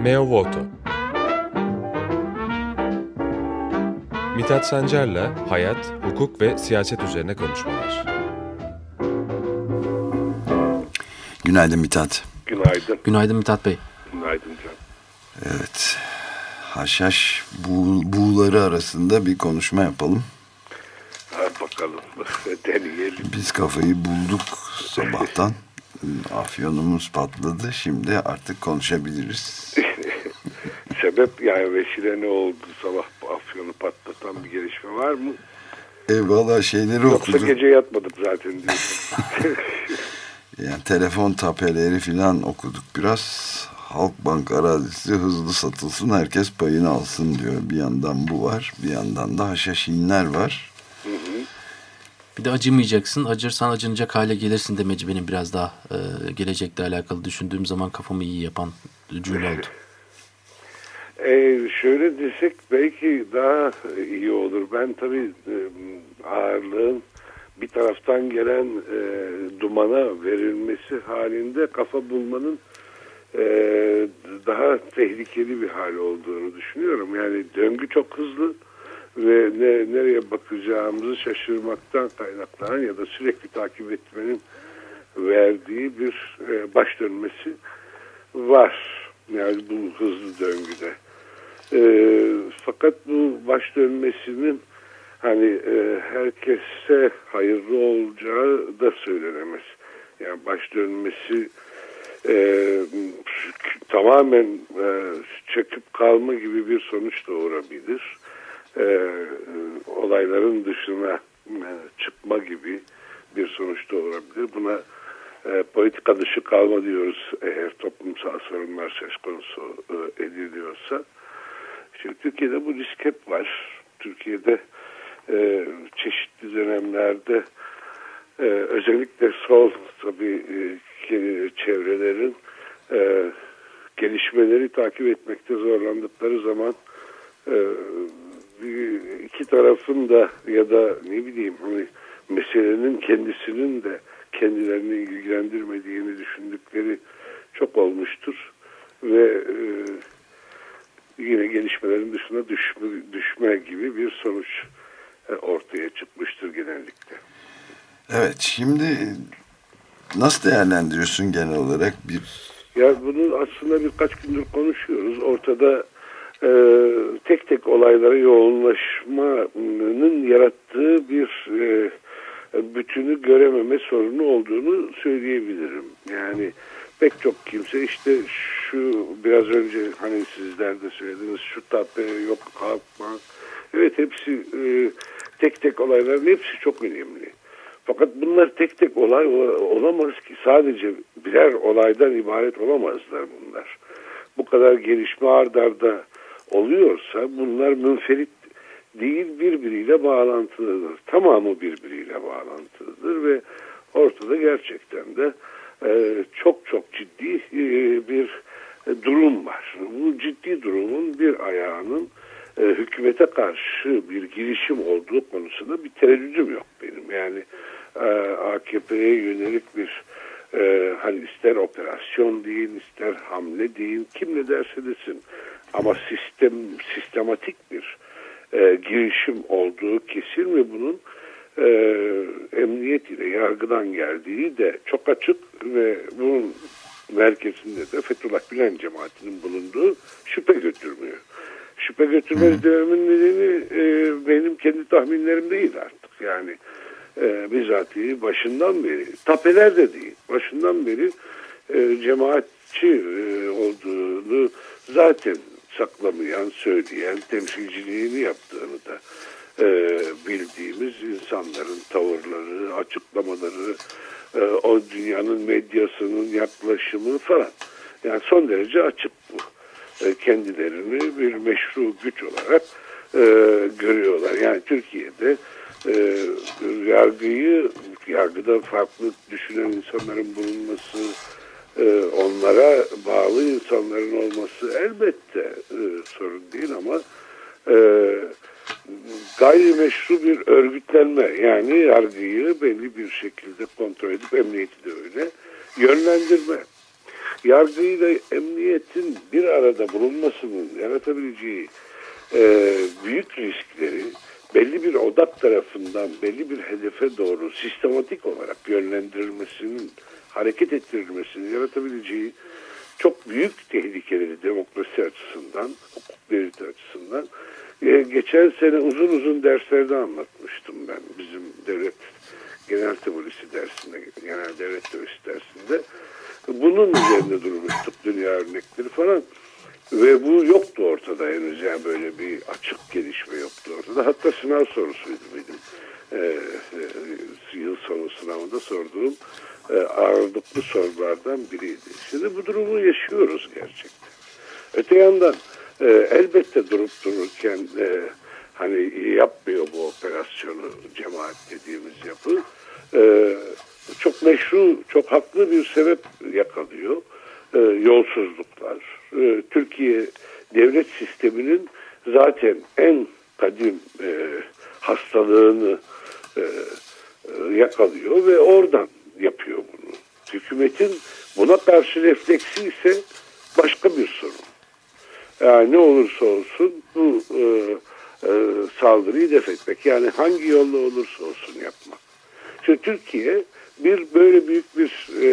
Meo Voto Mithat Sancar'la hayat, hukuk ve siyaset üzerine konuşmalar. Günaydın Mithat. Günaydın. Günaydın Mithat Bey. Günaydın Can. Evet. Haşhaş buğ, buğuları arasında bir konuşma yapalım. Hadi bakalım. Deneyelim. Biz kafayı bulduk sabahtan. Afyonumuz patladı. Şimdi artık konuşabiliriz. Sebep yani vesile ne oldu sabah afyonu patlatan bir gelişme var mı? E valla şeyleri Yoksa okuduk. gece yatmadık zaten diyorsun. Yani telefon tapeleri falan okuduk biraz. Halkbank arazisi hızlı satılsın herkes payını alsın diyor. Bir yandan bu var bir yandan da haşhaşinler var. Bir de acımayacaksın. Acırsan acınacak hale gelirsin demeci benim biraz daha e, gelecekle alakalı düşündüğüm zaman kafamı iyi yapan cümle oldu. Ee, şöyle desek belki daha iyi olur. Ben tabii e, ağırlığın bir taraftan gelen e, dumana verilmesi halinde kafa bulmanın e, daha tehlikeli bir hal olduğunu düşünüyorum. Yani döngü çok hızlı ve ne, nereye bakacağımızı şaşırmaktan kaynaklanan ya da sürekli takip etmenin verdiği bir e, baş dönmesi var. Yani bu hızlı döngüde. E, fakat bu baş dönmesinin hani e, herkese hayırlı olacağı da söylenemez. Yani baş dönmesi e, tamamen e, çöküp kalma gibi bir sonuç doğurabilir. E, olayların dışına e, çıkma gibi bir sonuç doğurabilir. Buna e, politika dışı kalma diyoruz eğer toplumsal sorunlar söz konusu e, ediliyorsa. Şimdi Türkiye'de bu risk hep var. Türkiye'de e, çeşitli dönemlerde e, özellikle sol tabii e, çevrelerin e, gelişmeleri takip etmekte zorlandıkları zaman e, iki tarafın da ya da ne bileyim hani meselenin kendisinin de kendilerini ilgilendirmediğini düşündükleri çok olmuştur ve e, yine gelişmelerin dışına düşme, düşme gibi bir sonuç e, ortaya çıkmıştır genellikle. Evet şimdi nasıl değerlendiriyorsun genel olarak bir Ya bunu aslında birkaç gündür konuşuyoruz. Ortada e, tek tek olaylara yoğunlaşmanın yarattığı bir e, bütünü görememe sorunu olduğunu söyleyebilirim. Yani pek çok kimse işte şu biraz önce hani sizler de söylediniz şu tape yok kalkma. Evet hepsi e, tek tek olayların hepsi çok önemli. Fakat bunlar tek tek olay olamaz ki sadece birer olaydan ibaret olamazlar bunlar. Bu kadar gelişme ardarda oluyorsa bunlar münferit değil birbiriyle bağlantılıdır. Tamamı birbiriyle bağlantılıdır ve ortada gerçekten de e, çok çok ciddi e, bir durum var. Bu ciddi durumun bir ayağının e, hükümete karşı bir girişim olduğu konusunda bir tereddüdüm yok benim. Yani e, AKP'ye yönelik bir hani ister operasyon deyin ister hamle deyin kim ne derse desin ama sistem sistematik bir girişim olduğu kesin ve bunun e, emniyet ile yargıdan geldiği de çok açık ve bunun merkezinde de Fethullah Gülen cemaatinin bulunduğu şüphe götürmüyor. Şüphe götürmez dememin nedeni e, benim kendi tahminlerim değil artık. Yani e, bizatihi başından beri, tapeler de değil, başından beri e, cemaatçi e, olduğunu zaten saklamayan, söyleyen, temsilciliğini yaptığını da e, bildiğimiz insanların tavırları, açıklamaları, e, o dünyanın medyasının yaklaşımı falan. Yani son derece açık bu. E, kendilerini bir meşru güç olarak e, görüyorlar. Yani Türkiye'de e, yargıyı, yargıda farklı düşünen insanların bulunması, e, onlara bağlı insanların olması elbette e, sorun değil ama e, gayrimeşru bir örgütlenme yani yargıyı belli bir şekilde kontrol edip emniyeti de öyle yönlendirme. yargıyla emniyetin bir arada bulunmasının yaratabileceği e, büyük riskleri belli bir odak tarafından belli bir hedefe doğru sistematik olarak yönlendirilmesinin hareket ettirilmesini yaratabileceği çok büyük tehlikeleri demokrasi açısından, hukuk devleti açısından geçen sene uzun uzun derslerde anlatmıştım ben bizim devlet genel teorisi dersinde, genel devlet teorisi dersinde. Bunun üzerinde durmuştuk dünya örnekleri falan. Ve bu yoktu ortada henüz yani böyle bir açık gelişme yoktu ortada. Hatta sınav sorusuydu benim. Ee, e, yıl sonu sınavında sorduğum e, ağırlıklı sorulardan biriydi. Şimdi bu durumu yaşıyoruz gerçekten. Öte yandan e, elbette durup dururken e, hani yapmıyor bu operasyonu cemaat dediğimiz yapı. E, çok meşru, çok haklı bir sebep yakalıyor. E, yolsuzluklar. E, Türkiye devlet sisteminin zaten en kadim e, hastalığını e, e, yakalıyor ve oradan yapıyor bunu. Hükümetin buna karşı refleksi ise başka bir sorun. Yani ne olursa olsun bu e, e, saldırıyı def etmek. Yani hangi yolla olursa olsun yapmak. Çünkü Türkiye bir böyle büyük bir e,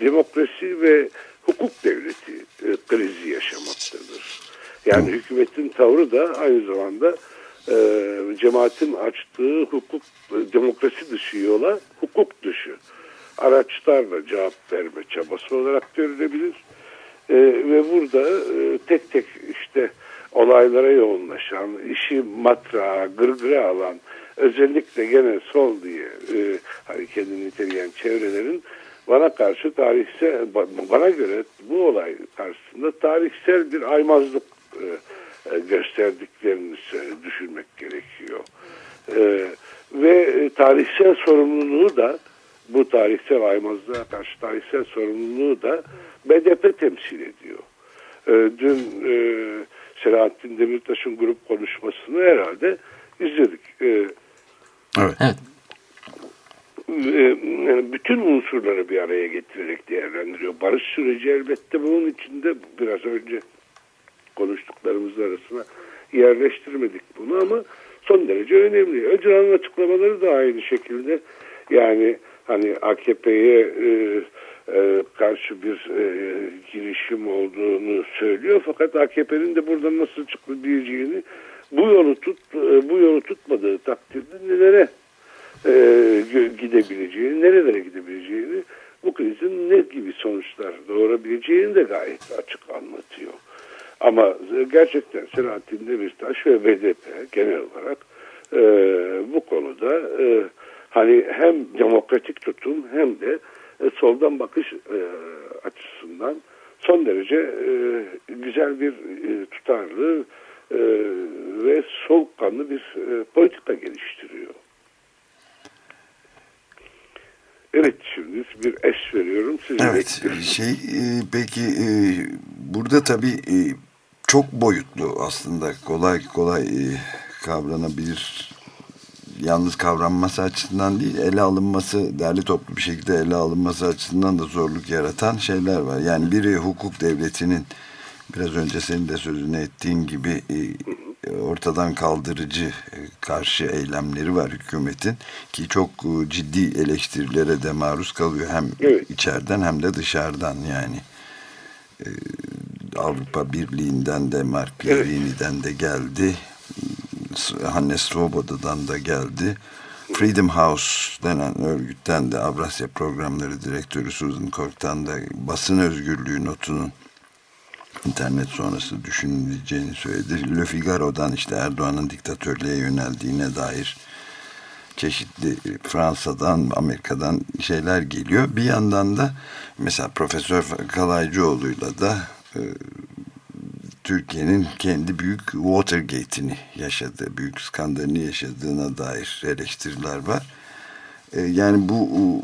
demokrasi ve hukuk devleti e, krizi yaşamaktadır. Yani hükümetin tavrı da aynı zamanda e, cemaatin açtığı hukuk e, demokrasi dışı yola hukuk dışı araçlarla cevap verme çabası olarak görülebilir. E, ve burada e, tek tek işte olaylara yoğunlaşan, işi matrağa, gırgıra alan, özellikle gene sol diye e, kendini niteleyen çevrelerin bana karşı tarihsel, bana göre bu olay karşısında tarihsel bir aymazlık e, e gösterdiklerini düşünmek gerekiyor. E, ve e, tarihsel sorumluluğu da bu tarihsel aymazlığa karşı tarihsel sorumluluğu da BDP temsil ediyor. E, dün e, Selahattin Demirtaş'ın grup konuşmasını herhalde izledik. E, evet. evet. E, bütün unsurları bir araya getirerek değerlendiriyor. Barış süreci elbette bunun içinde biraz önce konuştuklarımız arasına yerleştirmedik bunu ama son derece önemli. Öcalan'ın açıklamaları da aynı şekilde yani hani AKP'ye e, e, karşı bir e, girişim olduğunu söylüyor fakat AKP'nin de buradan nasıl çıkabileceğini bu yolu tut e, bu yolu tutmadığı takdirde nelere e, gidebileceğini, nerelere gidebileceğini, bu krizin ne gibi sonuçlar doğurabileceğini de gayet açık anlatıyor. Ama gerçekten Selahattin Demirtaş ve BDP genel olarak e, bu konuda e, hani hem demokratik tutum hem de e, soldan bakış e, açısından son derece e, güzel bir e, tutarlı e, ve soğukkanlı bir e, politika geliştiriyor. Evet şimdi bir es veriyorum. Size evet şey e, peki e, burada tabii e, çok boyutlu aslında kolay kolay e, kavranabilir yalnız kavranması açısından değil ele alınması derli toplu bir şekilde ele alınması açısından da zorluk yaratan şeyler var. Yani biri hukuk devletinin biraz önce senin de sözünü ettiğin gibi e, ortadan kaldırıcı e, karşı eylemleri var hükümetin ki çok e, ciddi eleştirilere de maruz kalıyor hem evet. içeriden hem de dışarıdan yani. Avrupa Birliği'nden de Mark Pierini'den de geldi Hannes Svoboda'dan da geldi. Freedom House denen örgütten de Avrasya Programları Direktörü Susan Kork'tan da basın özgürlüğü notunun internet sonrası düşünüleceğini söyledi. Le Figaro'dan işte Erdoğan'ın diktatörlüğe yöneldiğine dair çeşitli Fransa'dan, Amerika'dan şeyler geliyor. Bir yandan da mesela Profesör Kalaycıoğlu'yla da e, Türkiye'nin kendi büyük Watergate'ini yaşadığı, büyük skandalini yaşadığına dair eleştiriler var. E, yani bu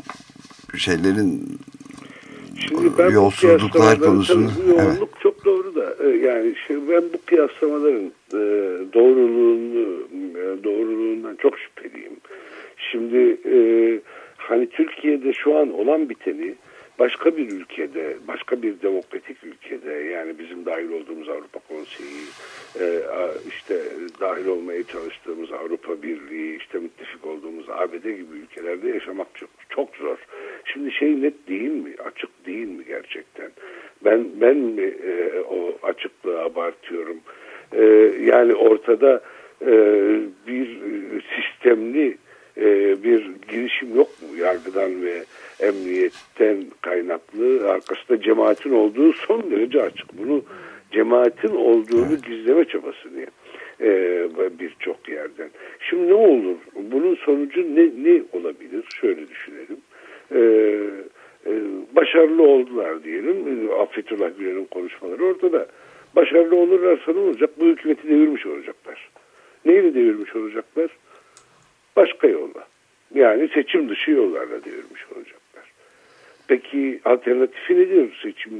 şeylerin Şimdi ben yolsuzluklar konusunu... Yoğunluk evet. çok e, yani şimdi ben bu kıyaslamaların e, doğruluğunu e, doğruluğundan çok şüpheliyim. Şimdi hani Türkiye'de şu an olan biteni başka bir ülkede, başka bir demokratik ülkede yani bizim dahil olduğumuz Avrupa Konseyi, e, işte dahil olmaya çalıştığımız Avrupa Birliği, işte müttefik olduğumuz ABD gibi ülkelerde yaşamak çok çok zor. Şimdi şey net değil mi? Açık değil mi gerçekten? Ben ben mi e, o açıklığı abartıyorum? E, yani ortada bir sistemli e, bir girişim yok mu yargıdan ve emniyetten arkasında cemaatin olduğu son derece açık. Bunu cemaatin olduğunu gizleme çabasını e, birçok yerden. Şimdi ne olur? Bunun sonucu ne, ne olabilir? Şöyle düşünelim. E, e, başarılı oldular diyelim. Affetullah Gülen'in konuşmaları ortada. Başarılı olurlarsa ne olacak? Bu hükümeti devirmiş olacaklar. Neyle devirmiş olacaklar? Başka yolla. Yani seçim dışı yollarla. Peki alternatifi nedir seçim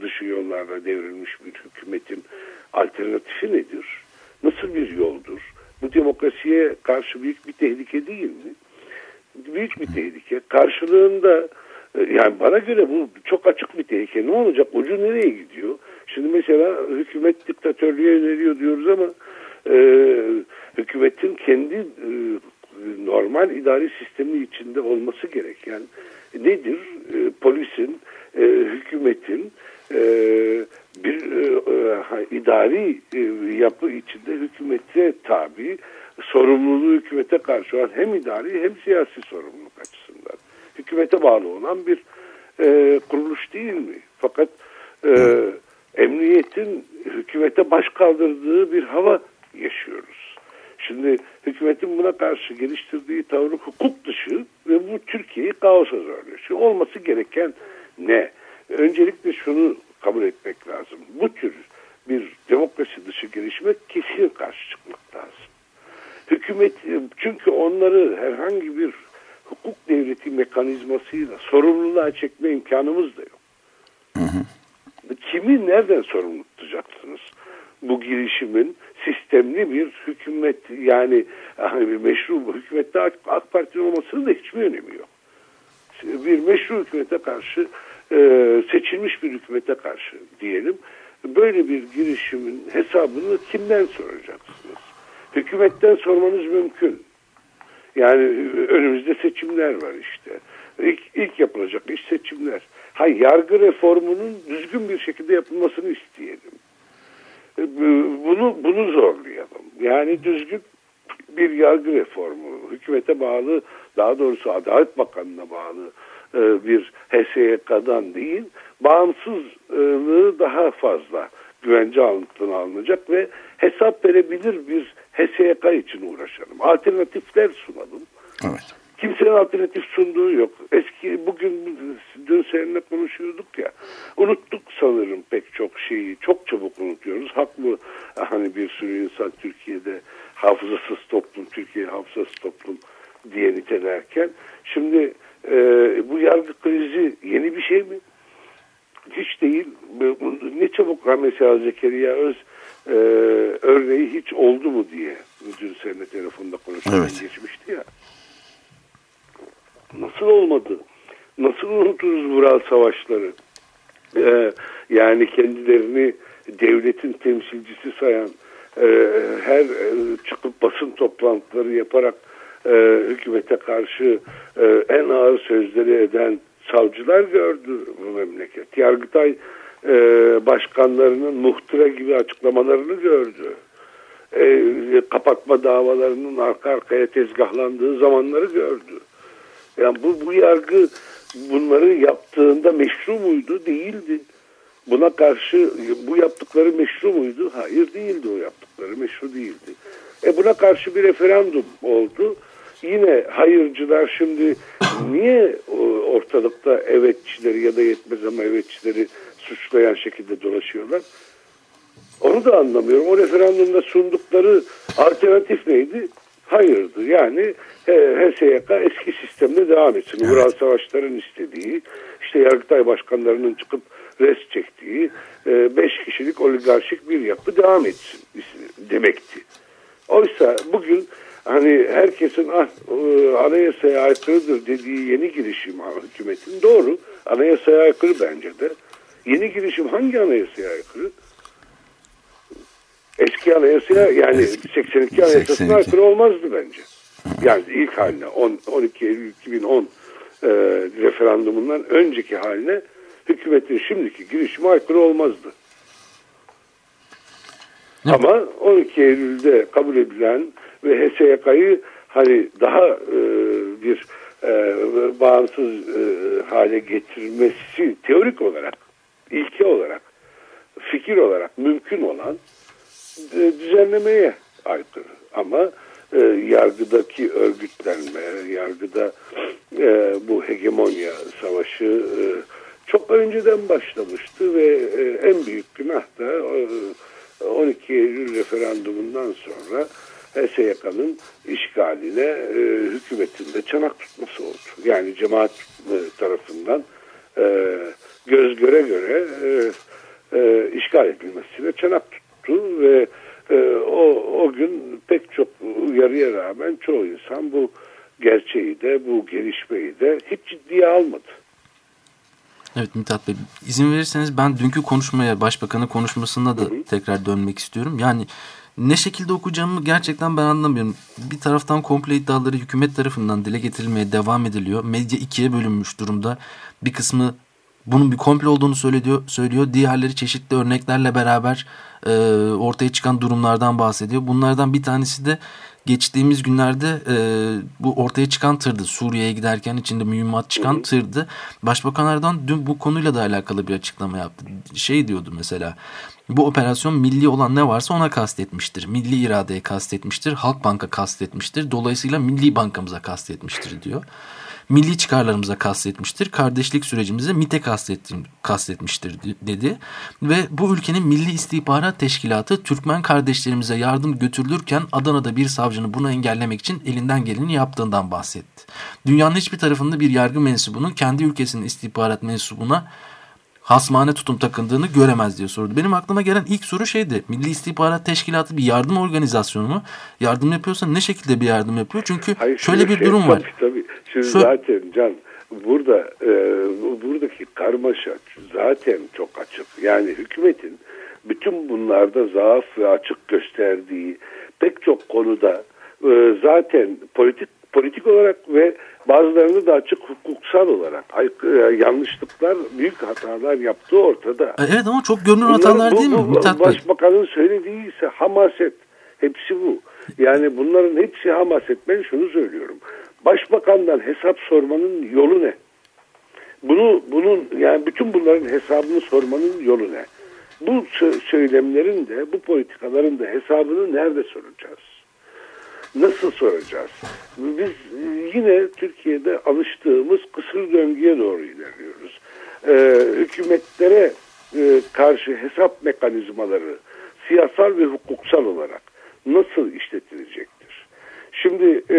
dışı yollarla devrilmiş bir hükümetin alternatifi nedir? Nasıl bir yoldur? Bu demokrasiye karşı büyük bir tehlike değil mi? Büyük bir tehlike. Karşılığında e, yani bana göre bu çok açık bir tehlike. Ne olacak? Ucu nereye gidiyor? Şimdi mesela hükümet diktatörlüğe öneriyor diyoruz ama e, hükümetin kendi e, normal idari sistemi içinde olması gereken nedir? E, polisin, e, hükümetin e, bir e, idari e, yapı içinde hükümete tabi, sorumluluğu hükümete karşı olan hem idari hem siyasi sorumluluk açısından. Hükümete bağlı olan bir e, kuruluş değil mi? Fakat e, emniyetin hükümete baş kaldırdığı bir hava yaşıyoruz. Şimdi hükümetin buna karşı geliştirdiği tavır hukuk dışı ve bu Türkiye'yi kaosa zorluyor. Şimdi olması gereken ne? Öncelikle şunu kabul etmek lazım. Bu tür bir demokrasi dışı gelişme kesin karşı çıkmak lazım. Hükümet çünkü onları herhangi bir hukuk devleti mekanizmasıyla sorumluluğa çekme imkanımız da yok. Hı hı. Kimi nereden sorumlu tutacaksınız? Bu girişimin sistemli bir hükümet yani, yani bir meşru hükümette AK, Parti'nin olmasının da hiçbir önemi yok. Bir meşru hükümete karşı e, seçilmiş bir hükümete karşı diyelim böyle bir girişimin hesabını kimden soracaksınız? Hükümetten sormanız mümkün. Yani önümüzde seçimler var işte. İlk, ilk yapılacak iş seçimler. Ha yargı reformunun düzgün bir şekilde yapılmasını isteyelim. E, bunu bunu zorlayalım. Yani düzgün bir yargı reformu, hükümete bağlı, daha doğrusu Adalet Bakanı'na bağlı e, bir HSYK'dan değil, bağımsızlığı daha fazla güvence altına alınacak ve hesap verebilir bir HSYK için uğraşalım. Alternatifler sunalım. Evet. Kimsenin alternatif sunduğu yok. Eski bugün dün seninle konuşuyorduk ya. Unuttuk sanırım pek çok şeyi. Çok çabuk unutuyoruz. Haklı hani bir sürü insan Türkiye'de hafızasız toplum, Türkiye hafızasız toplum diye nitelerken. Şimdi e, bu yargı krizi yeni bir şey mi? Hiç değil. Ne çabuk mesela Zekeriya Öz e, örneği hiç oldu mu diye dün seninle telefonda konuşmaya evet. geçmişti ya. Nasıl olmadı? Nasıl unuturuz Vural Savaşları? Ee, yani kendilerini devletin temsilcisi sayan, e, her e, çıkıp basın toplantıları yaparak e, hükümete karşı e, en ağır sözleri eden savcılar gördü bu memleket. Yargıtay e, başkanlarının muhtıra gibi açıklamalarını gördü. E, kapatma davalarının arka arkaya tezgahlandığı zamanları gördü. Yani bu, bu yargı bunları yaptığında meşru muydu? Değildi. Buna karşı bu yaptıkları meşru muydu? Hayır değildi o yaptıkları meşru değildi. E buna karşı bir referandum oldu. Yine hayırcılar şimdi niye ortalıkta evetçileri ya da yetmez ama evetçileri suçlayan şekilde dolaşıyorlar? Onu da anlamıyorum. O referandumda sundukları alternatif neydi? Hayırdı. Yani HSYK eski sistemde devam etsin. Evet. Ural Savaşlar'ın istediği, işte Yargıtay başkanlarının çıkıp res çektiği e, beş kişilik oligarşik bir yapı devam etsin demekti. Oysa bugün hani herkesin ah, e, anayasaya aykırıdır dediği yeni girişim hükümetin doğru Anayasaya aykırı bence de. Yeni girişim hangi anayasaya aykırı? Eski anayasaya yani Eski, 82 anayasasına 82. aykırı olmazdı bence. Yani ilk haline 10, 12 Eylül 2010 e, referandumundan önceki haline hükümetin şimdiki girişime aykırı olmazdı. Evet. Ama 12 Eylül'de kabul edilen ve HSYK'yı hani daha e, bir e, bağımsız e, hale getirmesi teorik olarak, ilke olarak, fikir olarak mümkün olan düzenlemeye aykırı. Ama e, yargıdaki örgütlenme, yargıda e, bu hegemonya savaşı e, çok önceden başlamıştı ve e, en büyük günah da e, 12 Eylül referandumundan sonra HSYK'nın işgaline e, hükümetin de çanak tutması oldu. Yani cemaat e, tarafından e, göz göre göre e, e, işgal edilmesine çanak tuttu ve e, o, o gün pek çok uyarıya rağmen çoğu insan bu gerçeği de bu gelişmeyi de hiç ciddiye almadı. Evet Mithat Bey izin verirseniz ben dünkü konuşmaya başbakanın konuşmasına da tekrar dönmek istiyorum. Yani ne şekilde okuyacağımı gerçekten ben anlamıyorum. Bir taraftan komple iddiaları hükümet tarafından dile getirilmeye devam ediliyor. Medya ikiye bölünmüş durumda. Bir kısmı bunun bir komple olduğunu söylüyor. söylüyor. Diğerleri çeşitli örneklerle beraber e, ortaya çıkan durumlardan bahsediyor. Bunlardan bir tanesi de geçtiğimiz günlerde e, bu ortaya çıkan tırdı. Suriye'ye giderken içinde mühimmat çıkan tırdı. Başbakan Erdoğan dün bu konuyla da alakalı bir açıklama yaptı. Şey diyordu mesela bu operasyon milli olan ne varsa ona kastetmiştir. Milli iradeye kastetmiştir. Halkbank'a kastetmiştir. Dolayısıyla milli bankamıza kastetmiştir diyor milli çıkarlarımıza kastetmiştir. Kardeşlik sürecimize MIT'e kastetmiştir dedi. Ve bu ülkenin Milli İstihbarat Teşkilatı Türkmen kardeşlerimize yardım götürülürken Adana'da bir savcının bunu engellemek için elinden geleni yaptığından bahsetti. Dünyanın hiçbir tarafında bir yargı mensubunun kendi ülkesinin istihbarat mensubuna hasmane tutum takındığını göremez diye sordu. Benim aklıma gelen ilk soru şeydi. Milli İstihbarat Teşkilatı bir yardım organizasyonu mu? Yardım yapıyorsa ne şekilde bir yardım yapıyor? Çünkü Hayır, şöyle bir şey, durum var. Tabii, tabii. Şimdi Şö- zaten Can burada e, bu- buradaki karmaşa zaten çok açık. Yani hükümetin bütün bunlarda zaaf ve açık gösterdiği pek çok konuda e, zaten politik politik olarak ve bazılarını da açık hukuksal olarak e, yanlışlıklar, büyük hatalar yaptığı ortada. E, Evet ama çok görünür Bunlar- hatalar bu- değil mi bu- Mithat Bey? Başbakanın söylediği ise hamaset. Hepsi bu. Yani bunların hepsi hamaset. Ben şunu söylüyorum. Başbakandan hesap sormanın yolu ne? Bunu bunun yani bütün bunların hesabını sormanın yolu ne? Bu sö- söylemlerin de bu politikaların da hesabını nerede soracağız? Nasıl soracağız? Biz yine Türkiye'de alıştığımız kısır döngüye doğru ilerliyoruz. Ee, hükümetlere e, karşı hesap mekanizmaları siyasal ve hukuksal olarak nasıl işletilecektir? Şimdi e,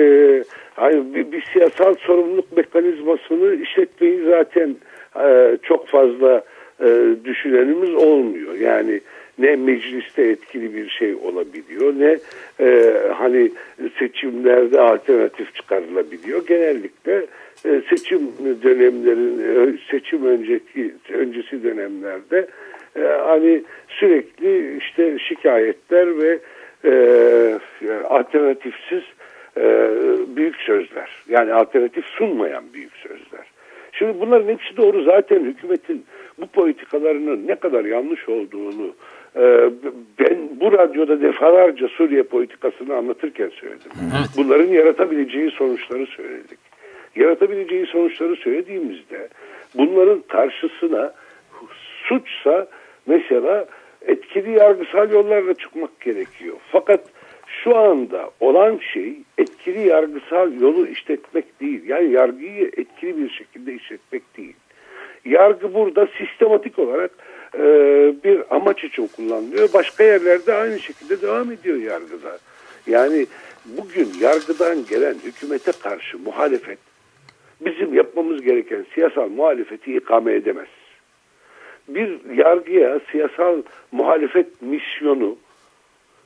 bir, bir siyasal sorumluluk mekanizmasını işletmeyi zaten e, çok fazla e, düşünenimiz olmuyor. Yani ne mecliste etkili bir şey olabiliyor ne e, hani seçimlerde alternatif çıkarılabiliyor. Genellikle e, seçim dönemlerin e, seçim önceki öncesi dönemlerde e, hani sürekli işte şikayetler ve e, alternatifsiz e, büyük sözler. Yani alternatif sunmayan büyük sözler. Şimdi bunların hepsi doğru. Zaten hükümetin bu politikalarının ne kadar yanlış olduğunu ben bu radyoda defalarca Suriye politikasını anlatırken söyledim. Evet. Bunların yaratabileceği sonuçları söyledik. Yaratabileceği sonuçları söylediğimizde bunların karşısına suçsa mesela etkili yargısal yollarla çıkmak gerekiyor. Fakat şu anda olan şey etkili yargısal yolu işletmek değil. Yani yargıyı etkili bir şekilde işletmek değil. Yargı burada sistematik olarak e, bir amaç için kullanılıyor. Başka yerlerde aynı şekilde devam ediyor yargıda. Yani bugün yargıdan gelen hükümete karşı muhalefet bizim yapmamız gereken siyasal muhalefeti ikame edemez. Bir yargıya siyasal muhalefet misyonu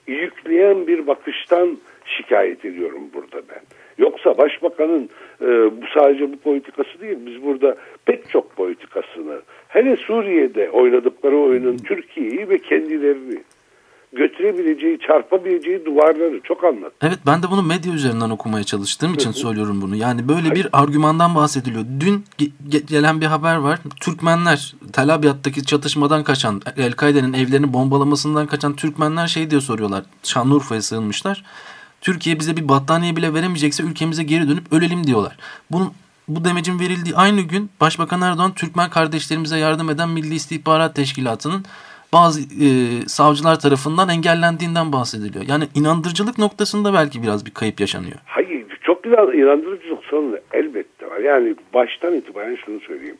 yükleyen bir bakıştan şikayet ediyorum burada ben. Yoksa başbakanın e, bu sadece bu politikası değil. Biz burada pek çok politikasını hele Suriye'de oynadıkları oyunun Türkiye'yi ve kendilerini götürebileceği, çarpabileceği duvarları çok anlat. Evet ben de bunu medya üzerinden okumaya çalıştığım için söylüyorum bunu. Yani böyle bir argümandan bahsediliyor. Dün ge gelen bir haber var. Türkmenler Tel Abyad'daki çatışmadan kaçan, El-Kaide'nin evlerini bombalamasından kaçan Türkmenler şey diye soruyorlar. Şanlıurfa'ya sığınmışlar. Türkiye bize bir battaniye bile veremeyecekse ülkemize geri dönüp ölelim diyorlar. Bunun bu demecin verildiği aynı gün Başbakan Erdoğan Türkmen kardeşlerimize yardım eden Milli İstihbarat Teşkilatı'nın bazı e, savcılar tarafından engellendiğinden bahsediliyor. Yani inandırıcılık noktasında belki biraz bir kayıp yaşanıyor. Hayır çok güzel inandırıcılık sorunu elbette var. Yani baştan itibaren şunu söyleyeyim.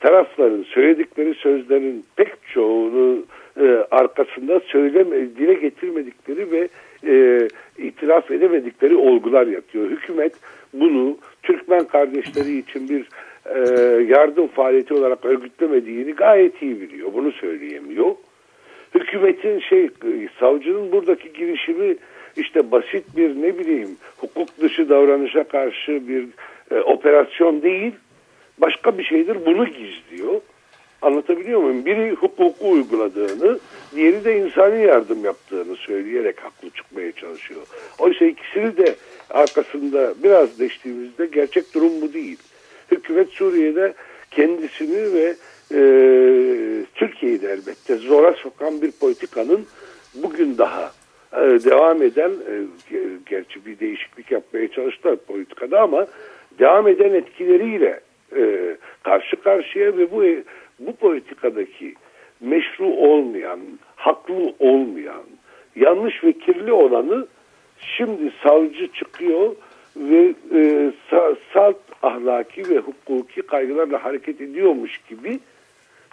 Tarafların söyledikleri sözlerin pek çoğunu e, arkasında söyleme, dile getirmedikleri ve e, itiraf edemedikleri olgular yatıyor. Hükümet bunu Türkmen kardeşleri için bir e, yardım faaliyeti olarak örgütlemediğini gayet iyi biliyor. Bunu söyleyemiyor. Hükümetin şey savcının buradaki girişimi işte basit bir ne bileyim hukuk dışı davranışa karşı bir e, operasyon değil başka bir şeydir bunu gizliyor. Anlatabiliyor muyum? Biri hukuku uyguladığını, diğeri de insani yardım yaptığını söyleyerek haklı çıkmaya çalışıyor. Oysa ikisini de arkasında biraz deştiğimizde gerçek durum bu değil. Hükümet Suriye'de kendisini ve e, Türkiye'yi de elbette zora sokan bir politikanın bugün daha e, devam eden e, gerçi bir değişiklik yapmaya çalıştılar politikada ama devam eden etkileriyle e, karşı karşıya ve bu bu politikadaki meşru olmayan, haklı olmayan, yanlış ve kirli olanı şimdi savcı çıkıyor ve e, salt ahlaki ve hukuki kaygılarla hareket ediyormuş gibi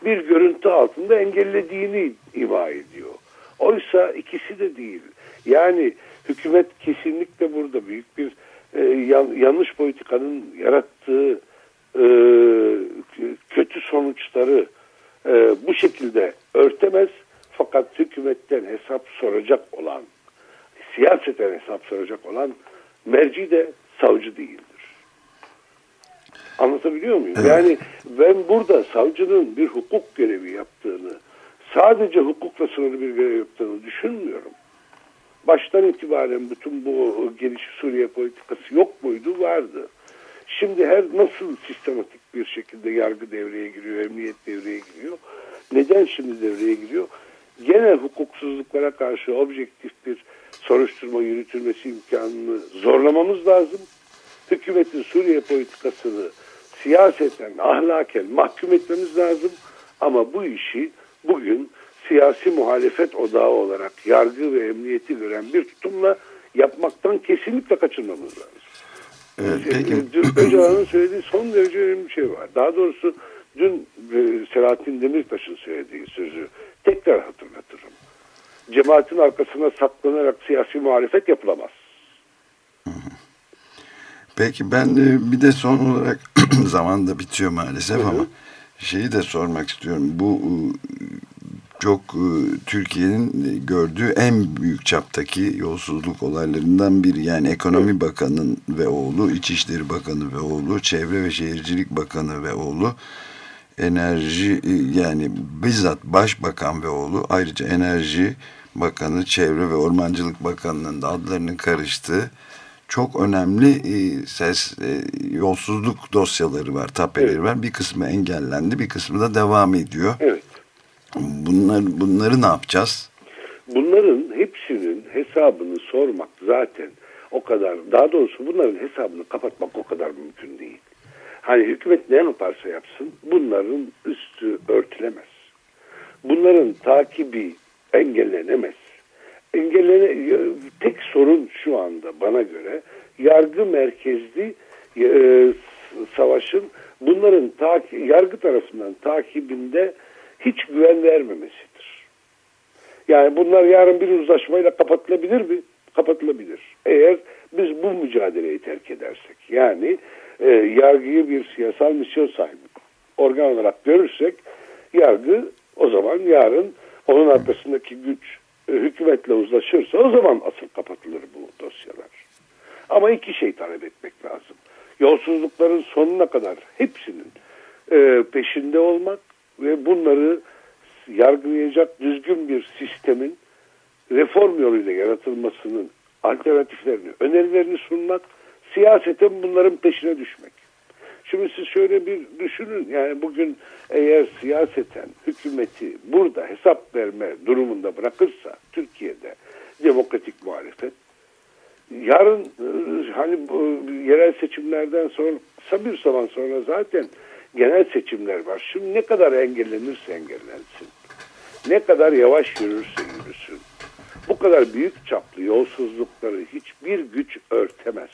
bir görüntü altında engellediğini ima ediyor. Oysa ikisi de değil. Yani hükümet kesinlikle burada büyük bir e, yan, yanlış politikanın yarattığı e, kötü sonuçları e, bu şekilde örtemez. Fakat hükümetten hesap soracak olan, siyaseten hesap soracak olan merci de savcı değildir. Anlatabiliyor muyum? Evet. Yani ben burada savcının bir hukuk görevi yaptığını, sadece hukukla sınırlı bir görev yaptığını düşünmüyorum. Baştan itibaren bütün bu geniş Suriye politikası yok muydu? Vardı. Şimdi her nasıl sistematik bir şekilde yargı devreye giriyor, emniyet devreye giriyor. Neden şimdi devreye giriyor? Genel hukuksuzluklara karşı objektif bir soruşturma yürütülmesi imkanını zorlamamız lazım. Hükümetin Suriye politikasını siyaseten, ahlaken mahkum etmemiz lazım. Ama bu işi bugün siyasi muhalefet odağı olarak yargı ve emniyeti gören bir tutumla yapmaktan kesinlikle kaçınmamız lazım. Evet, peki. Dün Öcalan'ın söylediği son derece önemli bir şey var. Daha doğrusu dün e, Selahattin Demirtaş'ın söylediği sözü tekrar hatırlatırım. Cemaatin arkasına saklanarak siyasi muhalefet yapılamaz. Peki ben e, bir de son olarak zaman da bitiyor maalesef hı hı. ama şeyi de sormak istiyorum. Bu e, çok e, Türkiye'nin gördüğü en büyük çaptaki yolsuzluk olaylarından biri. Yani Ekonomi evet. Bakanı'nın ve oğlu, İçişleri Bakanı ve oğlu, Çevre ve Şehircilik Bakanı ve oğlu, Enerji yani bizzat Başbakan ve oğlu ayrıca Enerji Bakanı, Çevre ve Ormancılık Bakanı'nın da adlarının karıştığı çok önemli e, ses e, yolsuzluk dosyaları var, tapeleri evet. var. Bir kısmı engellendi, bir kısmı da devam ediyor. Evet. Bunlar, bunları ne yapacağız? Bunların hepsinin hesabını sormak zaten o kadar, daha doğrusu bunların hesabını kapatmak o kadar mümkün değil. Hani hükümet ne yaparsa yapsın bunların üstü örtülemez. Bunların takibi engellenemez engellene tek sorun şu anda bana göre yargı merkezli e, savaşın bunların yargı tarafından takibinde hiç güven vermemesidir. Yani bunlar yarın bir uzlaşmayla kapatılabilir mi? Kapatılabilir. Eğer biz bu mücadeleyi terk edersek yani e, yargıyı bir siyasal misyon sahibi organ olarak görürsek yargı o zaman yarın onun arkasındaki güç e, hükümetle uzlaşırsa o zaman asıl kapatılır bu dosyalar. Ama iki şey talep etmek lazım. Yolsuzlukların sonuna kadar hepsinin e, peşinde olmak ve bunları yargılayacak düzgün bir sistemin reform yoluyla yaratılmasının alternatiflerini, önerilerini sunmak, siyaseten bunların peşine düşmek. Şimdi siz şöyle bir düşünün yani bugün eğer siyaseten hükümeti burada hesap verme durumunda bırakırsa Türkiye'de demokratik muhalefet yarın e, hani bu yerel seçimlerden sonra kısa bir zaman sonra zaten genel seçimler var. Şimdi ne kadar engellenirse engellensin. Ne kadar yavaş yürürse yürüsün. Bu kadar büyük çaplı yolsuzlukları hiçbir güç örtemez.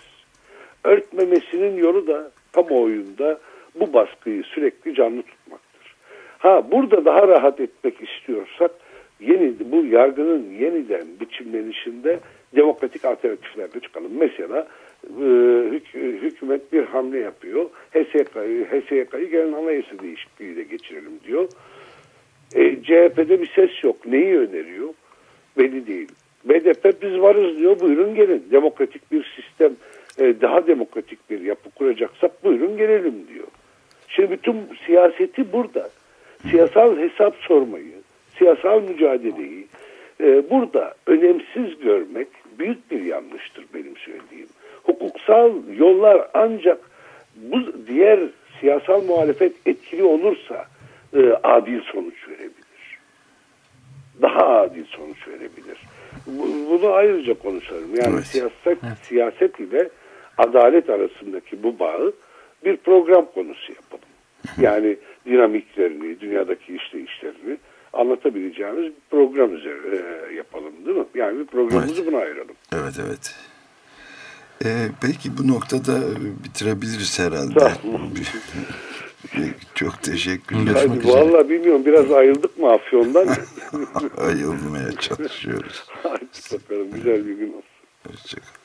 Örtmemesinin yolu da kamuoyunda bu baskıyı sürekli canlı tutmaktır. Ha burada daha rahat etmek istiyorsak yeni bu yargının yeniden biçimlenişinde demokratik alternatiflerle çıkalım. Mesela e, hük, hükümet bir hamle yapıyor. HSYK'yı HSYK'yı gelen anayasa değişikliğiyle geçirelim diyor. E, CHP'de bir ses yok. Neyi öneriyor? Belli değil. BDP biz varız diyor. Buyurun gelin. Demokratik bir sistem, e, daha demokratik bir yapı kuracaksak buyurun gelelim diyor. Şimdi bütün siyaseti burada. Siyasal hesap sormayı, siyasal mücadeleyi e, burada önemsiz görmek büyük bir yanlıştır benim söylediğim. Hukuksal yollar ancak bu diğer siyasal muhalefet etkili olursa e, adil sonuç verebilir. Daha adil sonuç verebilir. Bu, bunu ayrıca konuşalım. Yani Evet. siyaset Evet. siyaset ile adalet arasındaki bu bağı bir program konusu yapalım. Yani dinamiklerini, dünyadaki işleyişlerini anlatabileceğimiz bir program üzerine e, yapalım değil mi? Yani bir programımızı Evet. buna ayıralım. Evet evet. Ee, peki bu noktada bitirebiliriz herhalde. Çok teşekkürler. Hadi vallahi bilmiyorum biraz ayrıldık mı Afyon'dan? Ayılmaya çalışıyoruz. Hadi bakalım güzel bir gün olsun. Hoşçakalın.